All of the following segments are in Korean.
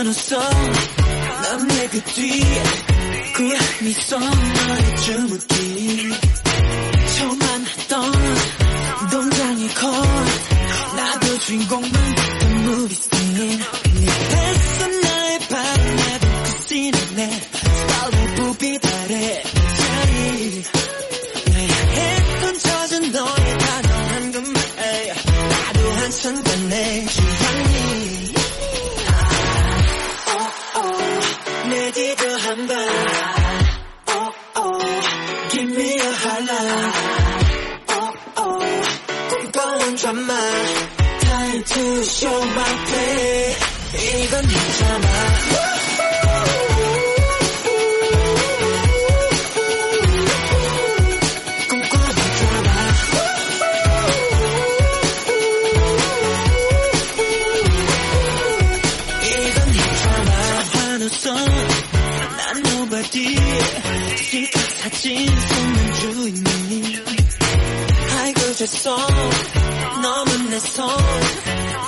한없어 넌내그 뒤에 그 미소 너의 주무기. 처음 만났던 동장의 컷 나도 주인공만 같은 무비 씬네 나의 바람 나도 그 씬에 내 스타일의 부비 달에 자리 했던 젖은 너의 단어한 그말. 나도 한참 전에 주향이 뒤도 한번 oh, oh, Give me a highlight oh, oh, 꿈꿔온 drama Time to show my play 이건 네 드라 Nobody 실컷 사진 찍는 주인님. 아이고 죄송 너는 내손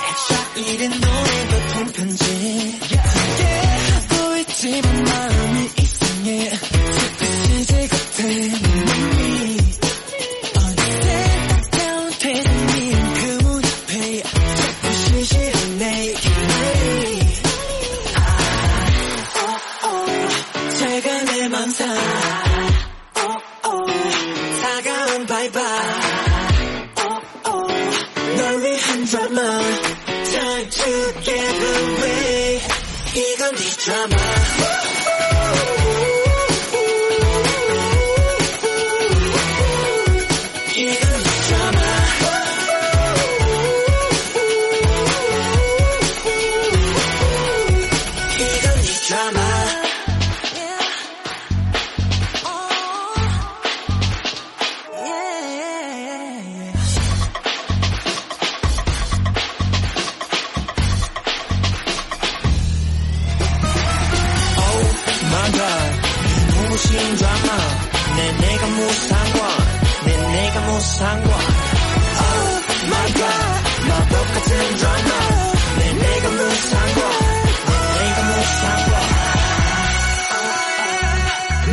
액션 일은 노래도 통편지. 기대하고 있지만 다가온 바이바이 널 위한 드라마. Time to get away 이건 네 드라마 My god 무신 드라마 내 내가 무슨 상관 내 내가 무슨 상관 Oh my god 마법 같은 드라마 내 내가 무슨 상관 내 내가 무슨 상관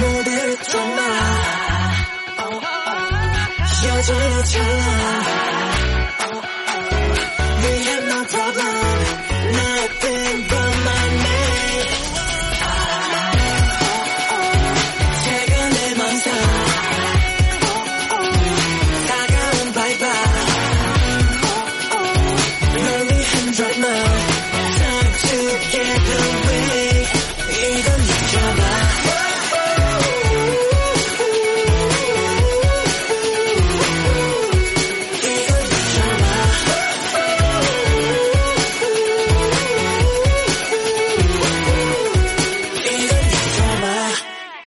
모델 드라마 여전히 찰나 will